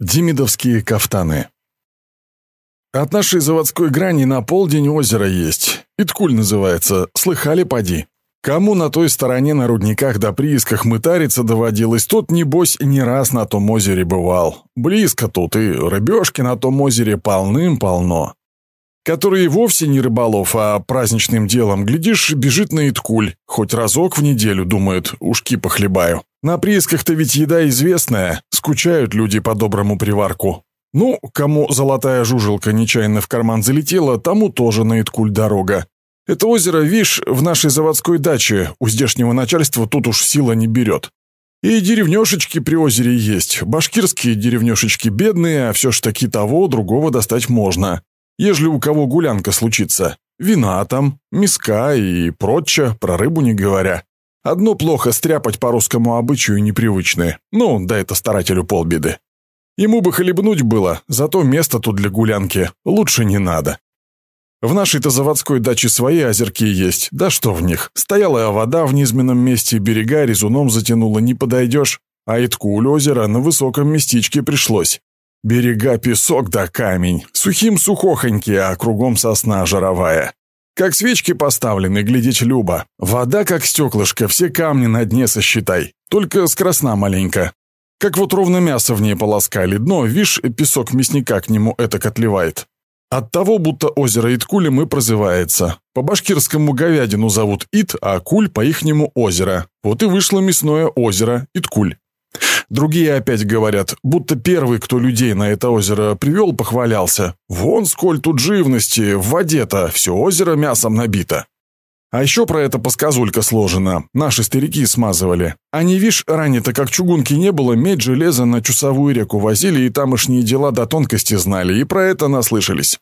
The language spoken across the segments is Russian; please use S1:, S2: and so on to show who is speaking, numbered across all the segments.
S1: Демидовские кафтаны. От нашей заводской грани на полдень озеро есть. Иткуль называется. Слыхали, поди? Кому на той стороне на рудниках да приисках мытариться доводилось, тот, небось, не раз на том озере бывал. Близко тут, и рыбешки на том озере полным-полно. Который вовсе не рыболов, а праздничным делом, глядишь, бежит на Иткуль. Хоть разок в неделю, думает, ушки похлебаю. На приисках-то ведь еда известная, скучают люди по доброму приварку. Ну, кому золотая жужелка нечаянно в карман залетела, тому тоже на Иткуль дорога. Это озеро, вишь, в нашей заводской даче, у здешнего начальства тут уж сила не берет. И деревнешечки при озере есть, башкирские деревнешечки бедные, а все ж таки того, другого достать можно. Ежели у кого гулянка случится. Вина там, миска и прочее, про рыбу не говоря. Одно плохо стряпать по русскому обычаю непривычное. Ну, да это старателю полбеды. Ему бы хлебнуть было, зато место тут для гулянки лучше не надо. В нашей-то заводской даче свои озерки есть, да что в них. Стояла вода в низменном месте, берега резуном затянула, не подойдешь. А Иткуль озера на высоком местечке пришлось. Берега песок да камень, сухим сухохоньки, а кругом сосна жировая. Как свечки поставлены, глядеть любо. Вода как стеклышко, все камни на дне сосчитай. Только с красна маленько. Как вот ровно мясо в ней полоскали, дно, вишь, песок мясника к нему это отливает. От того, будто озеро Иткулем и прозывается. По-башкирскому говядину зовут Ит, а Куль по-ихнему озеро. Вот и вышло мясное озеро Иткуль. Другие опять говорят, будто первый, кто людей на это озеро привел, похвалялся. Вон сколь тут живности, в воде-то все озеро мясом набито. А еще про это посказулька сложена. Наши старики смазывали. Они, вишь, ранее-то как чугунки не было, медь, железо на Чусовую реку возили и тамошние дела до тонкости знали, и про это наслышались.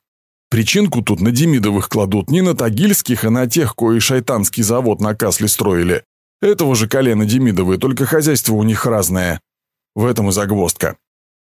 S1: Причинку тут на Демидовых кладут, не на Тагильских, а на тех, кои шайтанский завод на Касле строили. Этого же колена Демидовые, только хозяйство у них разное. В этом и загвоздка.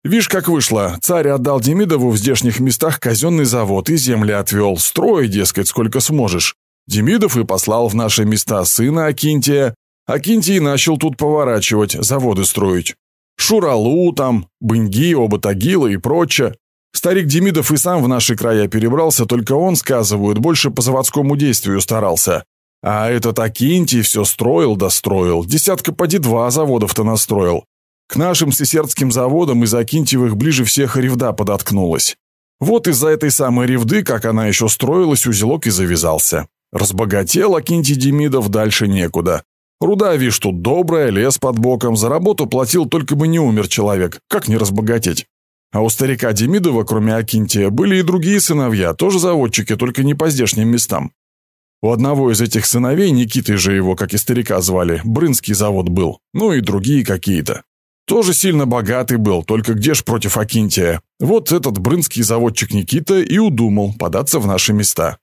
S1: Вишь, как вышло. Царь отдал Демидову в здешних местах казенный завод и земли отвел. Строй, дескать, сколько сможешь. Демидов и послал в наши места сына Акинтия. Акинтий начал тут поворачивать, заводы строить. Шуралу там, Бынги, оба Тагила и прочее. Старик Демидов и сам в наши края перебрался, только он, сказывают, больше по заводскому действию старался. А этот Акинтий все строил достроил, десятка поди два заводов-то настроил. К нашим сесердским заводам из Акинтьевых ближе всех ревда подоткнулась. Вот из-за этой самой ревды, как она еще строилась, узелок и завязался. Разбогател Акинтий Демидов дальше некуда. Руда, вишь, тут добрая, лес под боком, за работу платил, только бы не умер человек. Как не разбогатеть? А у старика Демидова, кроме Акинтия, были и другие сыновья, тоже заводчики, только не по здешним местам. У одного из этих сыновей, Никитой же его, как и старика звали, Брынский завод был, ну и другие какие-то. Тоже сильно богатый был, только где ж против Акинтия. Вот этот брынский заводчик Никита и удумал податься в наши места.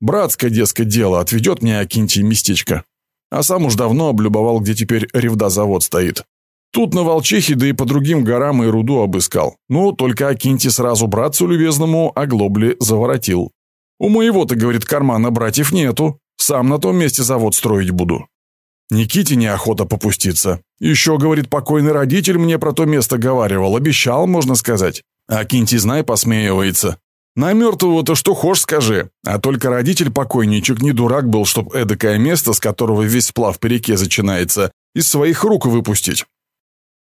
S1: Братское, дескать, дело, отведет мне Акинтий местечко. А сам уж давно облюбовал, где теперь Ревда завод стоит. Тут на Волчихе, да и по другим горам и руду обыскал. Ну, только Акинти сразу братцу любезному оглобли заворотил. У моего-то, говорит, кармана братьев нету. Сам на том месте завод строить буду. Никите неохота попуститься. Еще, говорит, покойный родитель мне про то место говаривал, обещал, можно сказать. А Кинти, знай, посмеивается. На мертвого-то что хошь скажи. А только родитель покойничек не дурак был, чтоб эдакое место, с которого весь сплав по реке начинается, из своих рук выпустить.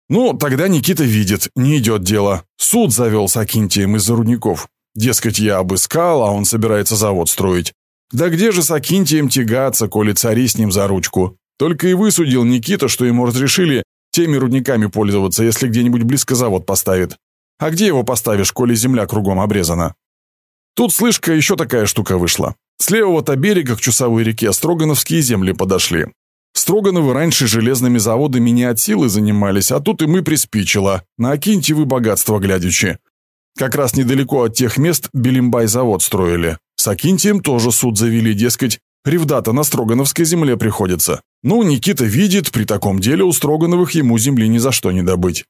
S1: Ну, тогда Никита видит, не идет дело. Суд завел с Акинтием из-за рудников. Дескать, я обыскал, а он собирается завод строить. Да где же с Акинтием тягаться, коли цари с ним за ручку? Только и высудил Никита, что ему разрешили теми рудниками пользоваться, если где-нибудь близко завод поставит. А где его поставишь, коли земля кругом обрезана? Тут, слышка, еще такая штука вышла. С левого-то берега к Чусовой реке Строгановские земли подошли. Строгановы раньше железными заводами не от силы занимались, а тут и мы приспичило, на Акинтьевы богатства глядячи. Как раз недалеко от тех мест Белимбай завод строили. С Акинтием тоже суд завели, дескать, Ревдата на Строгановской земле приходится. Ну, Никита видит, при таком деле у Строгановых ему земли ни за что не добыть.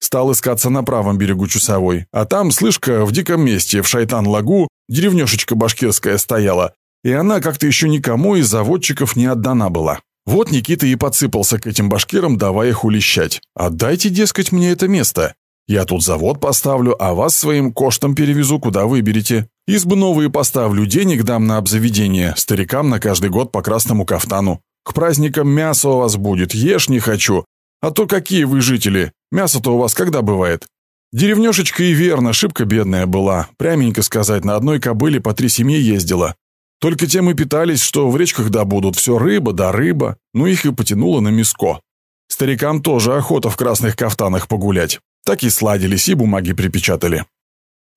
S1: Стал искаться на правом берегу Чусовой, а там, слышка, в диком месте, в Шайтан-Лагу, деревнешечка башкирская стояла, и она как-то еще никому из заводчиков не отдана была. Вот Никита и подсыпался к этим башкирам, давая их улещать. «Отдайте, дескать, мне это место. Я тут завод поставлю, а вас своим коштом перевезу, куда выберете. Избы новые поставлю, денег дам на обзаведение, старикам на каждый год по красному кафтану. К праздникам мясо у вас будет, ешь не хочу. А то какие вы жители, мясо-то у вас когда бывает? Деревнешечка и верно, шибко бедная была. Пряменько сказать, на одной кобыле по три семьи ездила. Только тем и питались, что в речках добудут все рыба да рыба, ну их и потянуло на миско. Старикам тоже охота в красных кафтанах погулять. Так и сладились, и бумаги припечатали.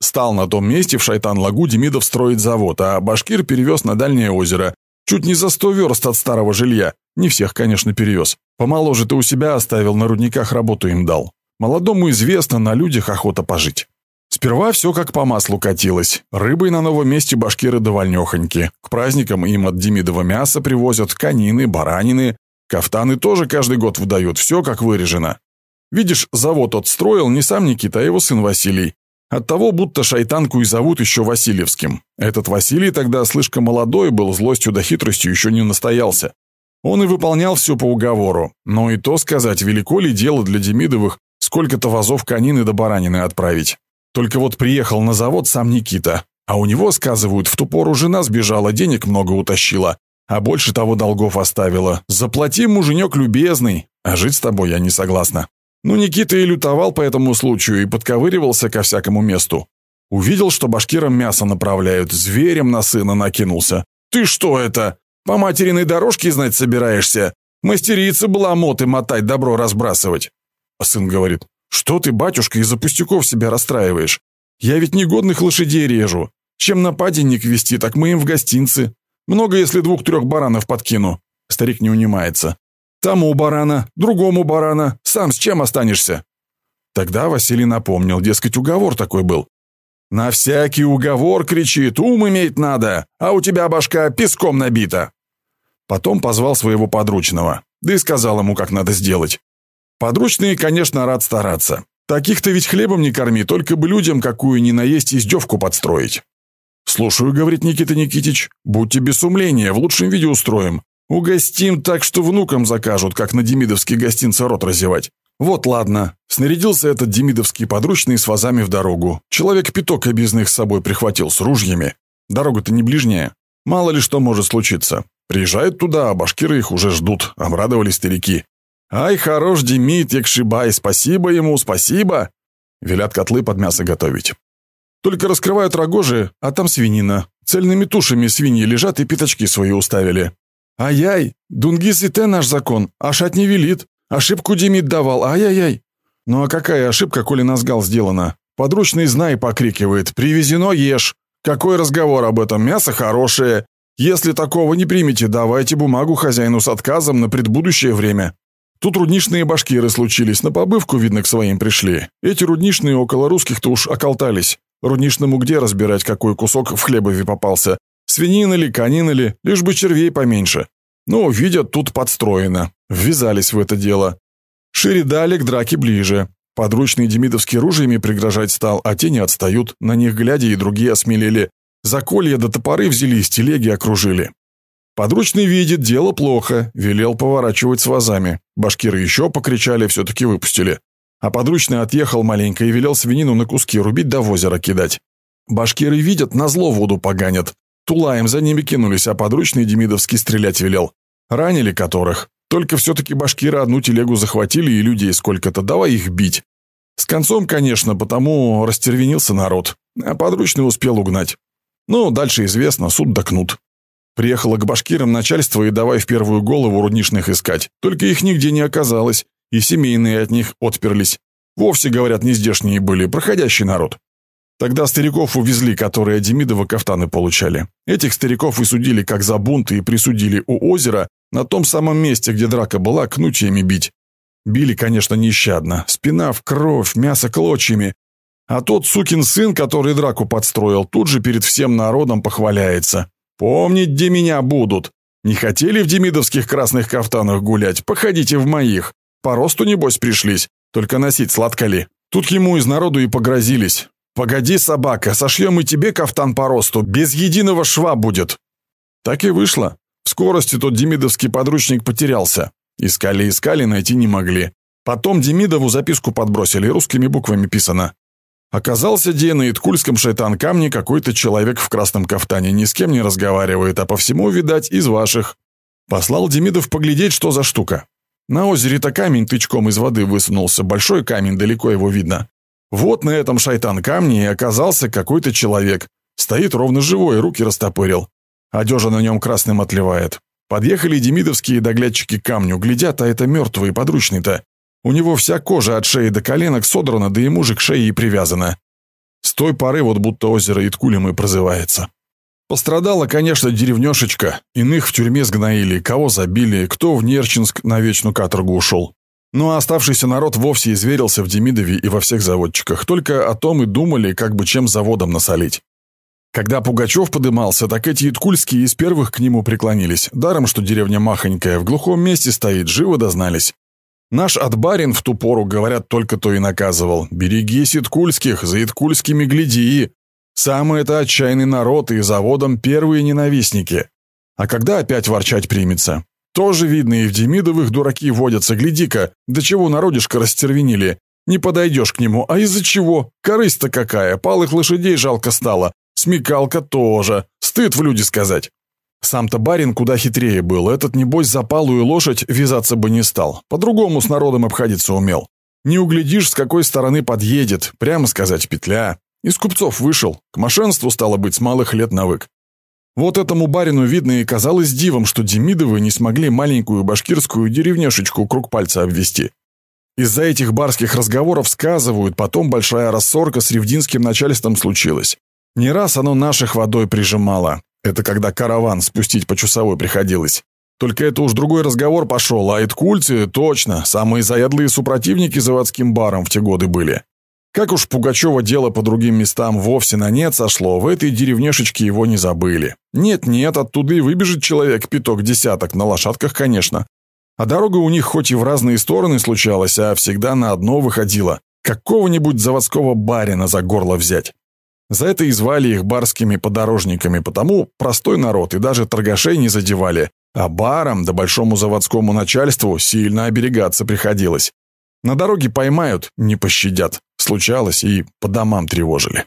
S1: Стал на том месте в Шайтан-Лагу Демидов строить завод, а Башкир перевез на дальнее озеро. Чуть не за сто верст от старого жилья. Не всех, конечно, перевез. Помоложе ты у себя оставил, на рудниках работу им дал. Молодому известно, на людях охота пожить. Сперва все как по маслу катилось. Рыбой на новом месте башкиры довольнёхоньки. К праздникам им от Демидова мяса привозят, конины, баранины. Кафтаны тоже каждый год выдают, все как вырежено. Видишь, завод отстроил не сам Никита, а его сын Василий. Оттого будто шайтанку и зовут еще Васильевским. Этот Василий тогда слишком молодой был, злостью да хитростью еще не настоялся. Он и выполнял все по уговору. Но и то сказать, велико ли дело для Демидовых сколько-то вазов конины до баранины отправить. Только вот приехал на завод сам Никита. А у него, сказывают, в ту пору жена сбежала, денег много утащила. А больше того долгов оставила. Заплати, муженек любезный. А жить с тобой я не согласна. Ну, Никита и лютовал по этому случаю и подковыривался ко всякому месту. Увидел, что башкирам мясо направляют, зверем на сына накинулся. «Ты что это? По материной дорожке знать собираешься? Мастерица была моты мотать, добро разбрасывать». А сын говорит, «Что ты, батюшка, из-за пустяков себя расстраиваешь? Я ведь негодных лошадей режу. Чем на паденник вести, так мы им в гостинцы. Много, если двух-трех баранов подкину». Старик не унимается. Тому барана, другому барана. Сам с чем останешься?» Тогда Василий напомнил, дескать, уговор такой был. «На всякий уговор, кричит, ум иметь надо, а у тебя башка песком набита». Потом позвал своего подручного, да и сказал ему, как надо сделать. Подручный, конечно, рад стараться. Таких-то ведь хлебом не корми, только бы людям какую ни наесть издевку подстроить. «Слушаю», — говорит Никита Никитич, — «будьте без сумления, в лучшем виде устроим. Угостим так, что внукам закажут, как на демидовские гостинцы рот разевать. Вот ладно. Снарядился этот демидовский подручный с вазами в дорогу. Человек пяток объездных с собой прихватил с ружьями. Дорога-то не ближняя. Мало ли что может случиться. Приезжают туда, а башкиры их уже ждут. Обрадовались старики. «Ай, хорош Демид, Якшибай, спасибо ему, спасибо!» Велят котлы под мясо готовить. Только раскрывают рогожи, а там свинина. Цельными тушами свиньи лежат и пятачки свои уставили. Ай-яй, Дунгис и те наш закон, ашать не велит. Ошибку Демид давал, ай-яй-яй. Ну а какая ошибка, коли назгал сделана? Подручный знай покрикивает, привезено ешь. Какой разговор об этом, мясо хорошее. Если такого не примете, давайте бумагу хозяину с отказом на предбудущее время. Тут рудничные башкиры случились, на побывку, видно, к своим пришли. Эти рудничные около русских-то уж околтались. Рудничному где разбирать, какой кусок в хлебове попался? Свинина ли, конина ли, лишь бы червей поменьше. Но, видят, тут подстроено. Ввязались в это дело. Шире дали, к драке ближе. Подручный демидовский ружьями пригрожать стал, а те не отстают. На них глядя и другие осмелели. За колья до топоры взялись, телеги окружили. Подручный видит, дело плохо, велел поворачивать с вазами. Башкиры еще покричали, все-таки выпустили. А подручный отъехал маленько и велел свинину на куски рубить до в озеро кидать. Башкиры видят, на зло воду поганят. Тулаем за ними кинулись, а подручный Демидовский стрелять велел. Ранили которых. Только все-таки башкиры одну телегу захватили и людей сколько-то, давай их бить. С концом, конечно, потому растервенился народ, а подручный успел угнать. Ну, дальше известно, суд докнут. Приехало к башкирам начальство и давай в первую голову рудничных искать. Только их нигде не оказалось, и семейные от них отперлись. Вовсе, говорят, не здешние были, проходящий народ. Тогда стариков увезли, которые Демидова кафтаны получали. Этих стариков и судили как за бунты и присудили у озера на том самом месте, где драка была, кнутьями бить. Били, конечно, нещадно. Спина в кровь, мясо клочьями. А тот сукин сын, который драку подстроил, тут же перед всем народом похваляется. «Помнить, где меня будут. Не хотели в демидовских красных кафтанах гулять? Походите в моих. По росту, небось, пришлись. Только носить сладко ли?» Тут ему из народу и погрозились. «Погоди, собака, сошьем и тебе кафтан по росту, без единого шва будет». Так и вышло. В скорости тот демидовский подручник потерялся. Искали-искали, найти не могли. Потом Демидову записку подбросили, русскими буквами писано. Оказался где на Иткульском шайтан-камне какой-то человек в красном кафтане, ни с кем не разговаривает, а по всему, видать, из ваших. Послал Демидов поглядеть, что за штука. На озере-то камень тычком из воды высунулся, большой камень, далеко его видно. Вот на этом шайтан-камне и оказался какой-то человек. Стоит ровно живой, руки растопырил. Одежа на нем красным отливает. Подъехали демидовские доглядчики к камню, глядят, а это мертвый, подручный-то. У него вся кожа от шеи до коленок содрана, да и мужик к шее и привязана. С той поры вот будто озеро Иткулем прозывается. Пострадала, конечно, деревнешечка. Иных в тюрьме сгноили, кого забили, кто в Нерчинск на вечную каторгу ушел. Ну а оставшийся народ вовсе изверился в Демидове и во всех заводчиках. Только о том и думали, как бы чем заводом насолить. Когда Пугачев подымался, так эти иткульские из первых к нему преклонились. Даром, что деревня махонькая, в глухом месте стоит, живо дознались. Наш отбарин в ту пору, говорят, только то и наказывал. «Берегись иткульских, за иткульскими гляди!» Самый это отчаянный народ и заводом первые ненавистники. А когда опять ворчать примется? Тоже видно, и в Демидовых дураки водятся. Гляди-ка, до чего народишко растервенили. Не подойдешь к нему, а из-за чего? Корысть-то какая, палых лошадей жалко стало. Смекалка тоже. Стыд в люди сказать. Сам-то барин куда хитрее был. Этот, небось, за палую лошадь вязаться бы не стал. По-другому с народом обходиться умел. Не углядишь, с какой стороны подъедет. Прямо сказать, петля. Из купцов вышел. К мошенству, стало быть, с малых лет навык. Вот этому барину видно и казалось дивом, что Демидовы не смогли маленькую башкирскую деревнешечку круг пальца обвести. Из-за этих барских разговоров сказывают, потом большая рассорка с ревдинским начальством случилась. Не раз оно наших водой прижимало. Это когда караван спустить по часовой приходилось. Только это уж другой разговор пошел, а иткульцы, точно, самые заядлые супротивники заводским баром в те годы были. Как уж Пугачева дело по другим местам вовсе на нет сошло, в этой деревнешечке его не забыли. Нет-нет, оттуда и выбежит человек пяток-десяток, на лошадках, конечно. А дорога у них хоть и в разные стороны случалась, а всегда на одно выходила. Какого-нибудь заводского барина за горло взять. За это и звали их барскими подорожниками, потому простой народ и даже торгашей не задевали, а барам да большому заводскому начальству сильно оберегаться приходилось. На дороге поймают, не пощадят. Случалось и по домам тревожили.